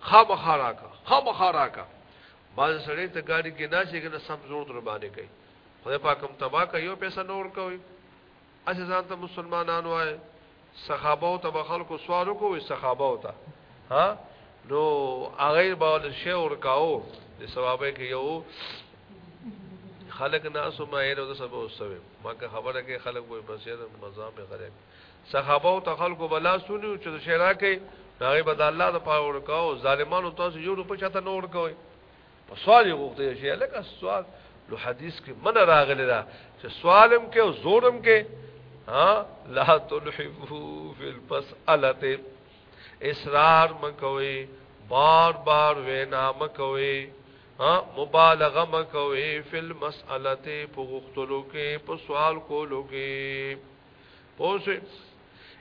خامخا راکا خامخا راکا باز سړی ته ګاډي کې نه شي کنه سم زور در باندې کوي خدای پاک هم تبا کوي یو پیسې نور کوي اسی ځان ته مسلمانان وای صحابه او تبا خلکو سوال کوي صحابه او ته ها نو هغه باول شی ور کاو د ثوابه کې یو خلق ناسو ما یې له سبب وسوي ما که خبره کې خلق وې بس یې مزام غریب صحابه او خلکو بلا سونیو چې شی راکې هغه به د الله د پاره ورکاو ظالمانو تاسو یو روپې چاته نور کوي په سوال یې غوښته شي لکه سوال لو حدیث کې من راغلی دا چې سوالم کې او زورم کې ها لا تلحفو فی الفسالته اصرار مکوي بار بار وینا مکوي ها مبالغه مکوي فی المسالته په غختلو کې په سوال کولو کې پوه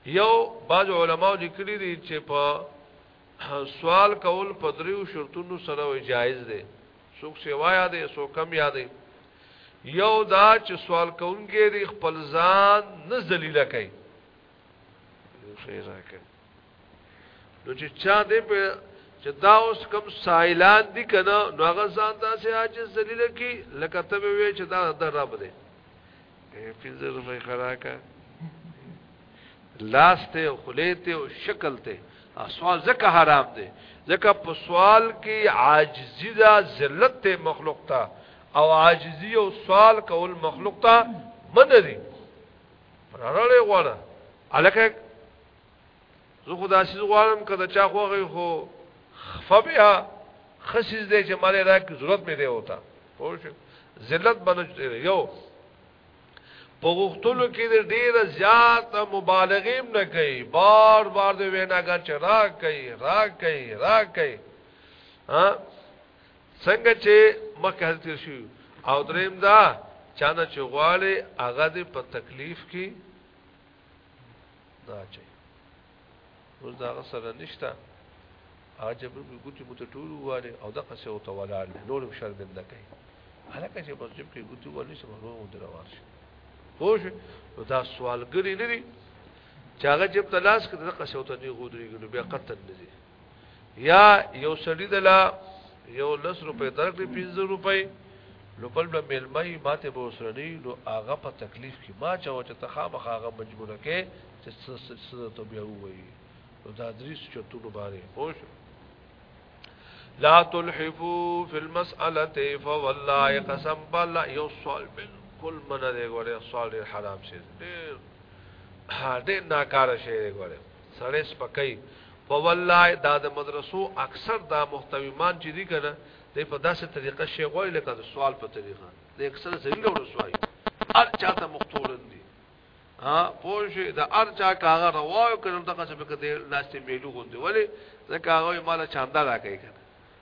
یو باج علماء لیکلي دي چې په سوال کول په دریو شرطونو سره جایز دی څوک سیوا یادې څوک کم یادې یو دا چې سوال کوونکی دی خپل ځان نه ذلیل کوي شي راکړي نو چې چا دې په چې دا اوس کم سائلان دي کنه نو هغه ځان داسې عاجز ذلیل کی لکه ته وی چې دا د رب دی پنځه روپۍ خراکه لاس ته او خلې ته او شکل ته سوال زکه حرام دی زکه په سوال کې عاجزی دا ذلت ته مخلوق ته او عاجزی او سوال کول مخلوق ته مندري پرړلې غواړه الکه زه خدا سیز غوارم کده چا خوغی خو خفبیا خسیز دی چې مالې راک ضرورت مې دی ہوتا پوه شو ذلت بنج دی یو په غختلو کې ډیر زیات مبالغه نه کوي بار بار د ویناګر چې را کوي را کوي را کوي ها څنګه چې مکه حضرت شو او دریم دا چانه چغواله هغه د په تکلیف کې دا چې اوس دا غسر نشته عجب به ګوتی مت ټول واره او د قصه او توالال نور شر بند نه کوي هلکه چې مسجد کې ګوتی ولې سم روغ دروار شي خوش نو دا سوالګری نه دي چې هغه جب تلاش کړي د قصه او ته دی غوډري ګلو بیا قتل نه دي یا یو سړی دلا یو لس روپے درکړي 50 روپے نو بل به ملمای ماته به وسرنی نو هغه په تکلیف کې ما چا چې تخامخ هغه مجبور کې چې سره ته بیا وایي نو دا درې چتونو باندې پوه لا تلحفو فی المسأله فوالله قسم بالله یو سوال بالکل منه دی غوړې سوال حرام شي ډېر ډېر ناکاره شي غوړې سړی سپکای په والله دا د مدرسو اکثر دا محتویمان چې دي کنه د په داسې طریقه شی غوړي لکه د سوال په طریقه د اکثر زمينه ورسوي هر چاته مختورن دي ها پوه دا هر چا کاغه رواو کړم دغه څه په کده لاستې میلو غوندي ولی ځکه هغه مال چاندا راکې کنه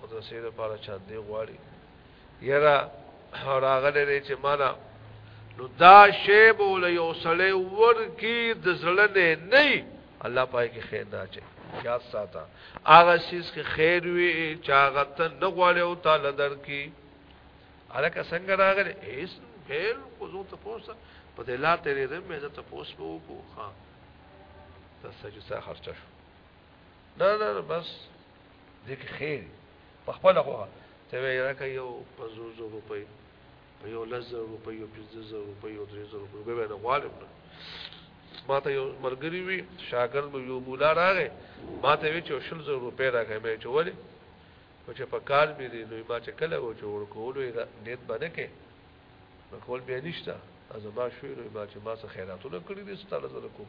او د سید لپاره چا دی غواړي یرا راغله دې چې معنا نو دا شی بول یو سړی ورکی د زړه نه نه الله پای کې خیر نه چي یاد ساته هغه شیز کې خیر وی چې هغه ته نه غواړي او تعالی درکې الکه څنګه راغله هیڅ هیل کو زو ته پوسه په دې لا تیرې دې مې زه ته پوس وو کو ها تاسو چې څه خرچه شو دا دا بس دغه خیر په خپل خو ته وی راکې یو 500 روپۍ په یو لزر روپۍ یو 15000 روپۍ یو 3000 روپۍ به نه غواړم ما ته یو مرګري وی شاګرد مې یو مولا راغې ما ته وی چې 3000 روپۍ راکې مې چولې او چې په کال مې دی نو ما چې کله و چې ورکولو نیت باندې کې نو کول به نشته ازما شوې نو ما چې ما څه خیراتونه کړې دي ستاره زره کوم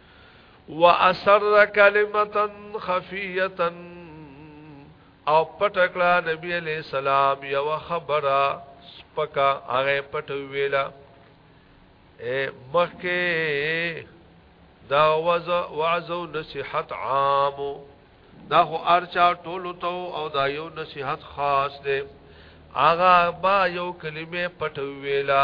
واسر کلمتا خفیتا او پټکړه نبی علیہ السلام یو خبره سپکا هغه پټ ویلا اے مخکې دا وعظ وعظ او نصيحت عام دا خو ارچا ټولو ته او دا یو نصيحت خاص دی اغا با یو کلمه پټ ویلا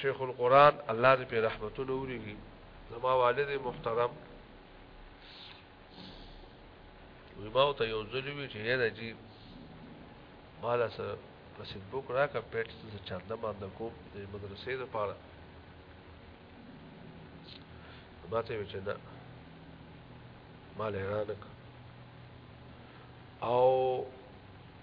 شیخ القران الله دې په رحمتونو وريږي زما والد محترم وی ما ته یو ځل وی چې یاره جی مال سره په فیسبوک راکا پیټ څه چاندا باندې کوم د مدرسې لپاره ما ته وی چې نه مال هرانک او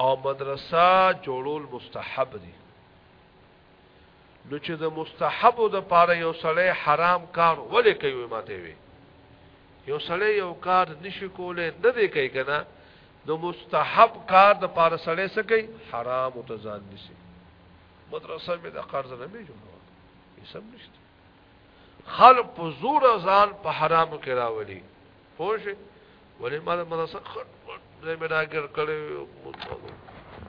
او مدرسه جوړول مستحب دي نو چې د مستحب د پاره یو سړی حرام کار ولې کوي ماته وي یو سړی یو کار نشي کولای نه دی کوي کنه نو مستحب کار د پاره سړی څه کوي حرام او تزان نشي مدرسه مې د قرض نه مې جوړه یې سم نشته خلق په زور ځان په حرامو کې راولي پوه شئ ولې ما د مدرسه خټ خټ دې مې راګر کړې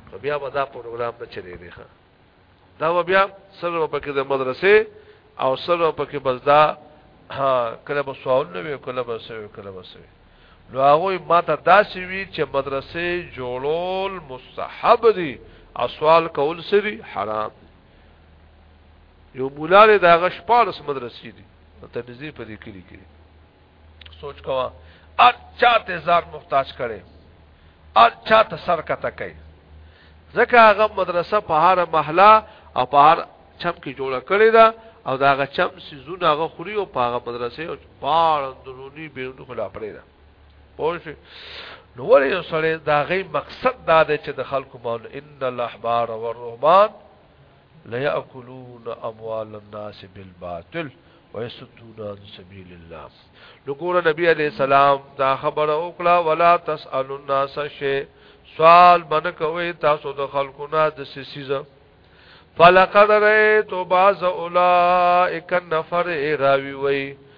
خو بیا به دا پروګرام نه چلی دی ښه دا به بیا سره به پکې د مدرسې او سره به پکې بس دا کله به سوال نه وي کله به سوي کله به سوي نو هغه ما ته داسې وی چې مدرسې جوړول مستحب دي او سوال کول سری حرام یو مولا دې داغه شپارس مدرسې دي ته نږدې په دې کلی کې سوچ کوا ار چاته ځان محتاج کړي ار چاته سر کته کوي ځکه هغه مدرسه په هر محله او په هر چم کې جوړه کړې ده او دا هغه چم سيزونه هغه خوري او په هغه مدرسې او پاړ اندرونی بیرونی خلا پړې ده پوه شئ نو ولې یو سړی دا غي مقصد دا دی چې د خلکو مول ان الاحبار والرهبان لیاکلون اموال الناس بالباطل ويسدون عن سبيل الله نو ګور نبی عليه السلام دا خبر او کلا ولا تسال الناس شيء سوال بن کوي تاسو د خلکو نه د سيسيز فلقد رأيت بعض اولئك النفر راوي وي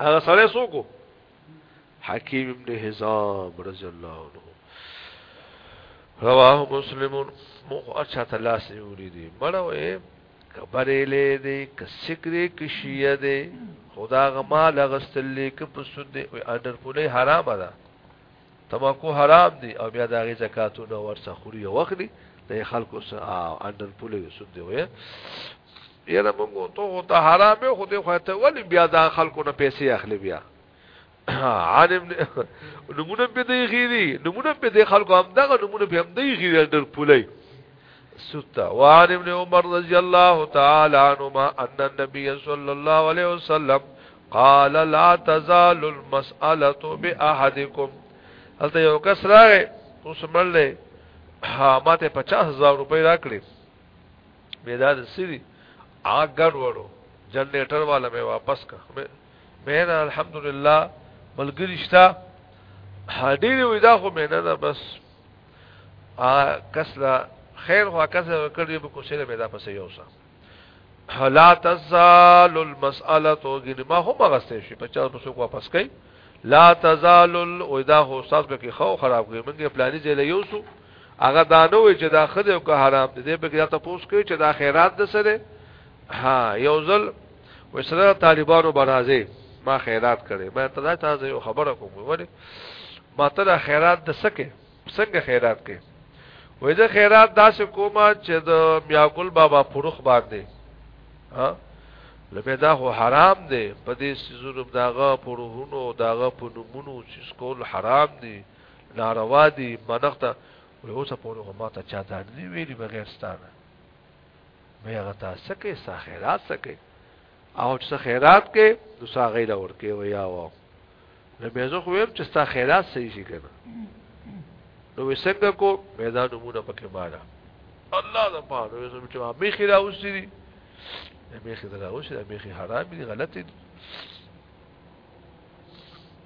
هغه سره سوکو حکیم ابن حزام رضی الله عنه رواه مسلم مو اچھا تلاس نیولی دی مړه وې کبرې لې دی ک سکرې ک شیعه دی خدا غما لغستل لې ک په سود دی او اډر پولې حرام ده تماکو حرام دی او بیا دغه زکاتو نو ورڅ خوري وخلی د خلکو سره اډر پولې سود دی وې یاره مونږ ته خو ته حرام یو خو دې خو ته ولی بیا دا خلکو نه پیسې اخلي بیا عالم نمونه په دې خېری نمونه په دې خلکو هم دغه نمونه په هم دې خېری ډېر پولای ستا وعن ابن عمر رضی الله تعالی عنهما ان النبي صلى الله عليه وسلم قال لا تزال المساله باحدكم هل ته یو کس راغی اوس مړلې ها ماته 50000 روپۍ راکړي میدان سری آګ ګډ وړو جنریټر والا مې واپس کا مې نه الحمدلله ملګری شتا ډېر وې دا خو مې نه ده بس ا کسلا خیر خو کسه کړی به کوشش مې دا پسې یو سم حلا تزال المساله تو ګنې ما هم غسته شي 50 پسو واپس کړي لا تزال او دا هو استاد به کې خو خراب کوي موږ پلاني ځای له یو سو هغه دا نه وي چې دا خدای او که حرام دي دې په کې تاسو پوښتنه کوي چې دا خیرات ده سره ها یو ځل وسره طالبانو برازي ما خیرات کړي ما ته دا تاسو یو خبره کوم ولی ما ته دا خیرات د سکه څنګه خیرات کې وای دا خیرات داسې کومه چې د میاګل بابا پروخ باندې ها لکه دا خو حرام دی په دې سيزونو داغه پرهونو داغه په نمونو چې سکول حرام دی ناروا دي منخته وي اوس په لوګه ما ته چا دا نه ویلي بغیر ستانه مې هغه تاسو کې ساخرات سکه او چې خیرات کې نو سا غیر اور کې ویا و نو به زه خو ویم چې ستا خیرات صحیح شي کنه نو وسنګ کو میدان مونږه پکې مالا الله دا پاره یو چې ما به خیرا اوسې دي به خیرا اوسې به خیرا حرام دي غلط دي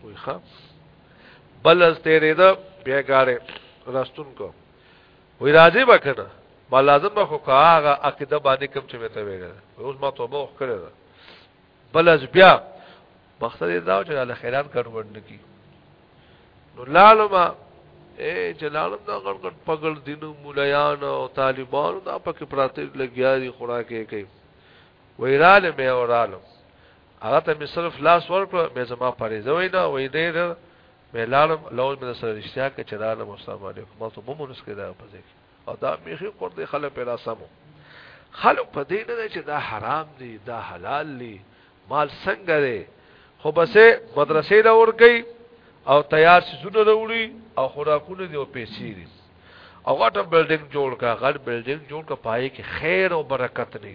وي خا بل از تیرې ده بیګاره راستون کو وی راځي بکنه ما لازم به خو هغه عقیده باندې کوم چې مته ویل اوس ما توبه وکړه بل از بیا مقصد دا چې له خیرات ګډوډ نکی نو لالما اے جلالم دا غړ غړ پګل دینو مولایان او طالبان دا پکې پراته لګیا دي خوراکې کوي ویرال مې اورالم هغه ته مې صرف لاس ورکړو مې زما پریزه وینا وې ډېر مې لارم لوز مې سره رښتیا کې چرانه السلام علیکم ما ته مو مونږ کې دا په ځکه او دا میخي کور دې خلک پیدا سمو خلک په دې نه چې دا حرام دي دا حلال دي مال څنګه دی خو بسې مدرسې له ورګي او تیار سيزونه وروړي او خوراکونه دی او پیسې دي او غټه بلډینګ جوړ کا غټ بلډینګ جوړ کا پای کې خیر او برکت نه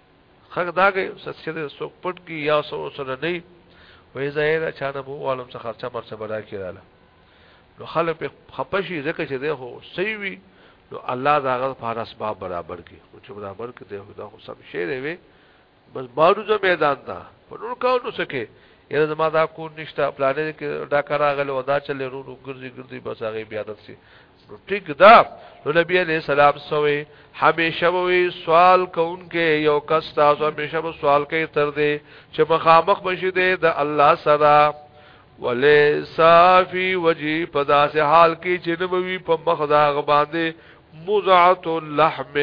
خګ داګه سچې د سوق پټ کی یا سو سره نه وې ظاهر چانه بو عالم څخه خرچه مرچه بلا کیراله نو خلک په خپشي ځکه چې ده هو صحیح وي نو الله دا غل په اسباب برابر کی او چې برابر کی ده دا خو سم شی دی وي بس بارو زه میدان دا په نور کاو نو سکے یره زما دا کو نشتا پلانې کې دا کرا غل ودا چلې رو رو ګرځي ګرځي بس هغه بیا دسي نو ټیک دا نو نبی علیہ السلام سوې همیشه وی سوال کوونکې یو کس تاسو همیشه به سوال کوي تر دې چې مخامخ بشي دې د الله سره ولې صافي وجي په داسې حال کې چې نبوي په مخ دا غ باندې مزعت اللحم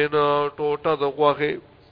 ټوټه د غوخه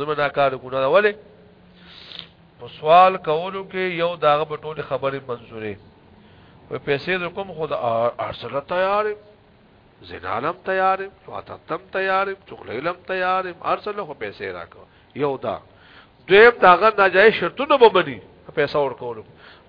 زموږ دا کار ګناه ولې په سوال کولو کې یو داغه په ټوله خبرې منزورې په پیسې د کوم خود ارسله تیار زنالم تیار فاتتم تیار چغلیلم تیار ارسله خو پیسې راکو یو دا دویم داغه ناجایز شرطونه به بني پیسې ورکول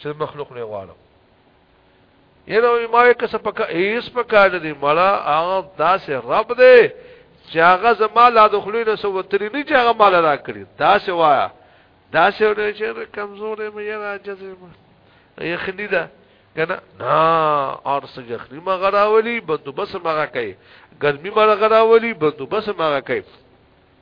چې مخلوق نه غواړم یره وی ما کس پکا ایس پکا دې مړه هغه داسې رب دې چې هغه زما لا دخلوی نه سو وترې نه چې هغه مال را کړی داسې وایا داسې ورې چې کمزورې مې یره عجزې مې یخنی ده کنه نا اور سجخنی ما غراولی بندو بس ما کوي ګرمي ما غراولی بندو بس ما کوي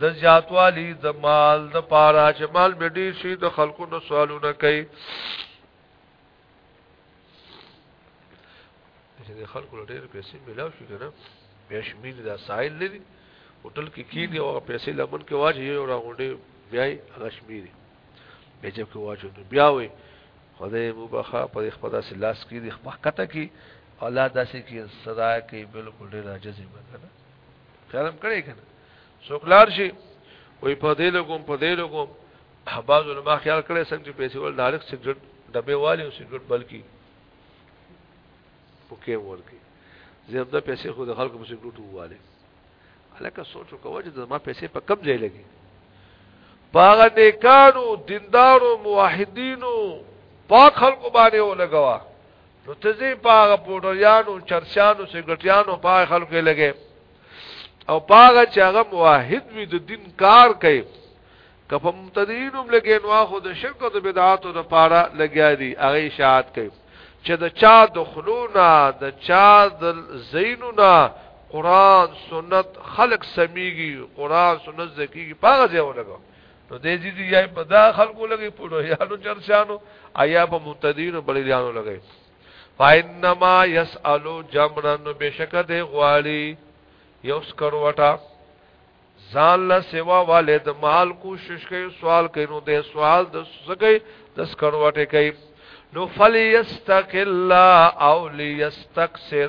د زیاتوالی د مال د پاره چې مال به ډیر شي د خلکو نو سوالونه کوي چې د خلکو ډیر پیسې ملاو شي کنه بیا شمیر دا سائل نه دي هوټل کې کینی او پیسې لمن کې واجه یو راغونډي بیا یې هغه شمیري بیا چې کې واجه نو بیا وي خدای مو بخا په خپل داس لاس کې د خپل کته کې اولاد داسې کې صدا کې بالکل ډیر عاجز وي خیالم کړی کنه سوکلار شي وې په دې لګوم په دې لګوم احباز علماء خیال کړی څنګه چې پیسې ول دارک سګرټ ډبه والی او سګرټ بلکی پکې ورکی زیب د پیسې خو د خلکو په سګرټ والی الکه سوچو کوه چې ما پیسې په کم ځای لګي باغ نیکانو دیندارو موحدینو پاک خلکو باندې ولګوا نو تزي پاغه پوډریانو چرسیانو سیګټیانو پاغه خلکو کې لګي او پاغه چې هغه موحد وي د دین کار کوي که په متدین هم لګي نو خو د شرک او د بدعاتو د پاره لګیا دي هغه اشاعت کوي چې د چا د خلونا د چا د زینونا قران سنت خلق سميږي قران سنت زکیږي پاغه ځای ولګو نو دې دې دې یا په دا خلکو لګي پوره یانو چرشانو ایا په متدین بلې یانو لګي فینما یسالو جمرن بشک دې غواړي یوس کروټا ځان له سیوا والد مال کوشش کوي سوال کوي نو دې سوال د سګي د سکروټه کوي نو فلیستقل او لیستکثر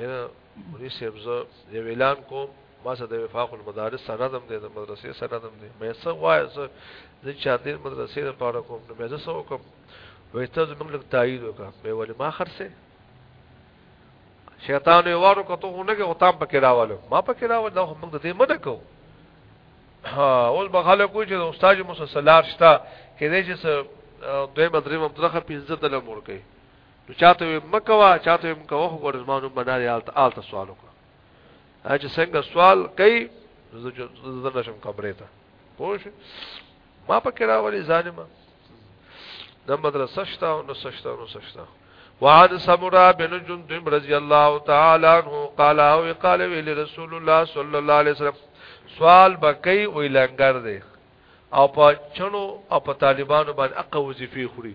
یره مری صاحب زه یو اعلان کوم ما سره د وفاق المدارس سره دم دی د مدرسې سره دم دی مې څه وای زه د چاندین مدرسې لپاره کوم نو مې زه څه وکم وې ته زموږ لږ تایید وکړه مې ولې ما خرڅه شیطان یې وارو کته هو نه کې غتام پکې راوالو ما پکې راوالو دا موږ د دې منه کوو ها اول به خلک وایي چې استاد مسلسلار شته کې دې چې دوی مدریم عبدالله 15 تل مور کوي نو چاته مکوا چاته مکوا خو ورزمانو بناري حالت حالت سوال وکړه اج څنګه سوال کوي زه نشم کمرې ته پوه ما پکې راولي ظالما د مدرسه شتا او نو سشتا نو سشتا وعن سمرا بن جندب رضی الله تعالی عنہ قال او قال ویل رسول الله صلی الله علیه وسلم سوال بکئی او لنګر دی او په چنو او په طالبانو باندې اقا وظیفه خوري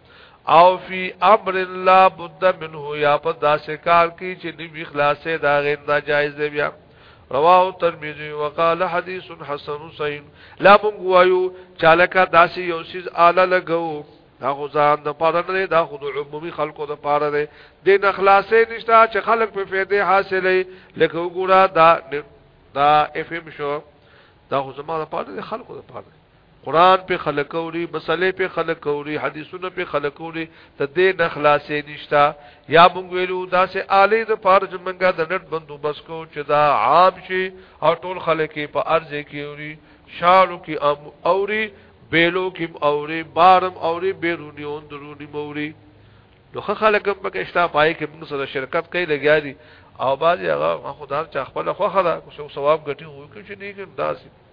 او فی امر لا بد منه یا په داسې کار کې چې نیوی خلاصې دا غیر ناجایز دی بیا رواه ترمذی وقال حدیث حسن صحیح لا مونږ وایو چالکا داسې یو سیز اعلی لګو دا خو ځان د پاره نه دا خو د عمومي خلکو د پاره دی د نخلاصې نشته چې خلک په فائدې حاصلې لکه وګوره دا دا اف ام شو دا خو زموږ د پاره د خلکو د پاره قران په خلق اوري مسلې په خلق اوري حدیثونه په خلق اوري د دې نه خلاصې نشتا یا مونږ ویلو دا سه اعلی د پارج منګه د نت بندوبس کو چې دا عام شي او ټول خلک په ارز کې اوري شالو کې اوري بیلو کې اوري بارم اوري بیرونی اون درونی موري نو خلک هم پکې شتا پای کې موږ سره شرکت کوي لګیا دي او باز هغه خدای چې خپل خوخه دا ثواب ګټي وو کې چې دې کې داسې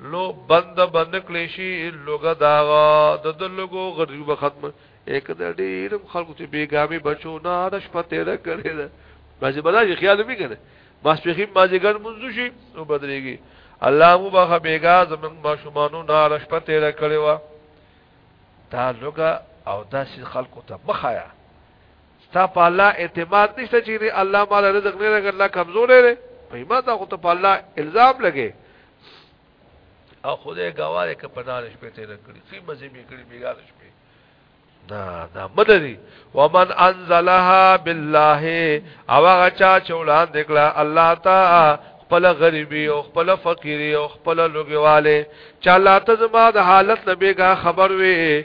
لو بند بند کلی شي لوګه داغه د د لوګو غریب ختم یک د ډیر خلکو ته بیګامي بچو نه رش پته را کړی دا باجی بلای خیال می کنه ماسپخیم ماجیګر منځو شي او بدريږي الله مو بخ بیګا زمنګ ماشومانو نه رش پته را کړی و دا لوګه او داسې خلکو ته مخایا ستا په الله اعتماد نشته چې نه الله مال رزق نه لګر لا کمزور دی په ما دا خو ته په الله الزام لګې او خدای ګواره ک په دانش په تیر کړی سی مزه می کړی بیګارش په دا دا مدري ومن انزلها بالله او هغه چا چولان دکړه الله تا خپل غریبی او خپل فقیری او خپل لوګیواله چا لاته زما د حالت لبیګه خبر وي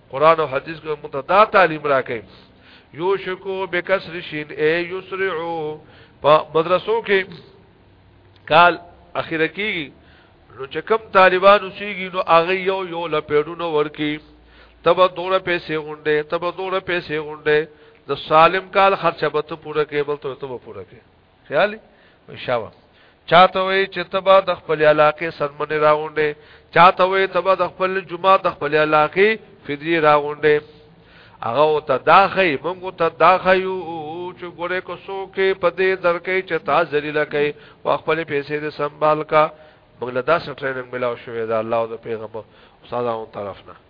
قران او حديث کې موږ ته دا تعلیم راکړي یو شکو بکسر شین ای یسرعو په مدرسو کې کال اخیره کیږي نو چې کم طالبان اوسېږي نو هغه یو یو لپیډونو ورکی تب دوره پیسې غونډې تب دوره پیسې غونډې د سالم کال خرچه به ته پوره کې بل ته ته پوره کې خیال شاوه چاته وي چې تبا د خپل علاقې سرمنې راغونډې چاته وي تبا د خپل جمعه د خپل علاقې فدری راغونډې هغه او ته داخې مونږ ته داخې یو چې ګوره کو سو کې پدې درکې چې تا ذلیل کې او خپل پیسې دې سنبال کا بغلدا سټریننګ ملاو شوې دا الله او د پیغمبر استادانو طرف نه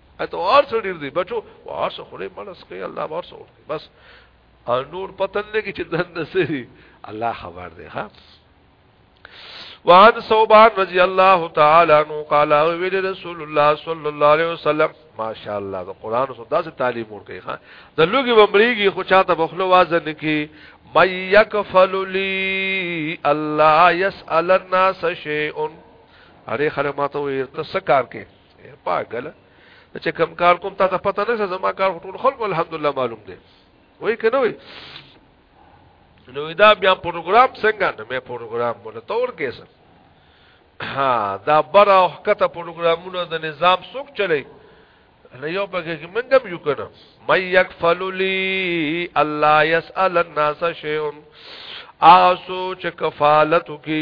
اته اور څه ډیر دی بچو اور څه خوري مړس کوي الله اور څه ورته بس نور پتن نه کی چې دند سری الله خبر دی ها وعن صوبان رضی الله تعالی عنہ قال ویل رسول الله صلی الله علیه وسلم ماشاء الله د قران سره داسې تعلیم ورکړي ها د لوګي بمړيږي خو چاته بخلو وازن کی مَن يَكْفَلُ لِي أَلَّا يَسْأَلَ النَّاسَ شَيْءٌ اره خلک ماته وي ته سکار کې پاګل چې کم کار کوم تا ته پته نشه زما کار ټول خلکو الحمدلله معلوم دی وای کنه وای نو دا بیا پروګرام څنګه نه مې پروګرام مولا تور کیسه ها دا بر او حکته پروګرامونه د نظام څوک چلی نه یو پکې کې منګم یو کنه مې یکفل لی الله یسال الناس شیئا آسو چې کفالت کی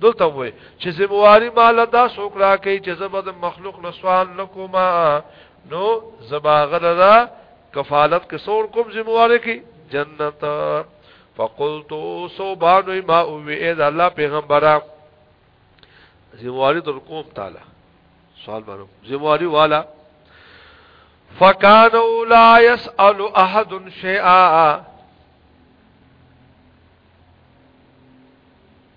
دلته وای چې زمواري مال دا څوک راکې چې زبد مخلوق نه سوال نکوما نو زباغلرا کفالت کې سور کوم زمواري کې جنت فقلت سبحان ما او اے الله پیغمبره زمواري در کوم تعالی سوال باندې زمواري والا فکانو لا يسأل احد شيئا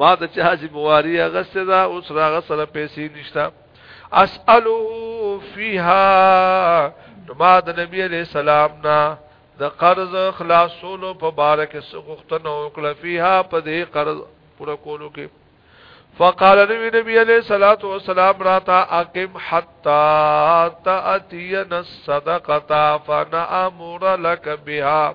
ما د چا ذمہواری غسته دا اوس را غسل پیسې نشتا اسالو فیها نو ما د نبی علیہ السلام نا د قرض خلاصولو په بار کې سغختنه وکړه فیها په دې قرض پورا کولو کې فقال نبی نبی علیہ الصلات والسلام راتا اقم حتا تاتین الصدقه فنا امر لك بها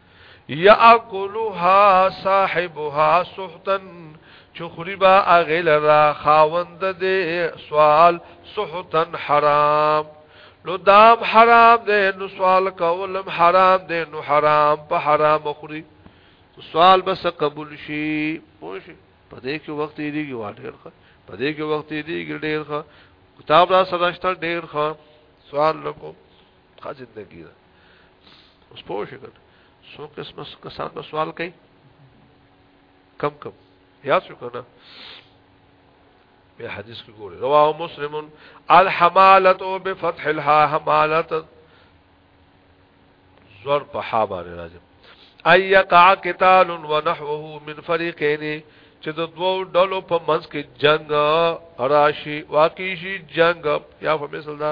یاکلها صاحبها سحتا چخری با اغل را خاوند دے سوال سحتا حرام نو دام حرام دے نو سوال کولم حرام دے نو حرام په حرام اخری سوال بس قبول شي پوش په دې کې وخت یې دیږي واډر ښه په دې کې وخت یې دیږي ډیر ښه کتاب را سره شته ډیر ښه سوال لکو ښه زندگی ده اوس پوه شئ کنه څو قسمه کسان به سوال کوي کم کم یاد شو کنه بیا حدیث کې ګوره رواه مسلم الحمالت بفتح الها حمالت زور په ها باندې راځي اي قع قتال ونحوه من فريقين چې د دوو ډلو په منځ کې جنگ راشي واقعي شي جنگ یا په مثال دا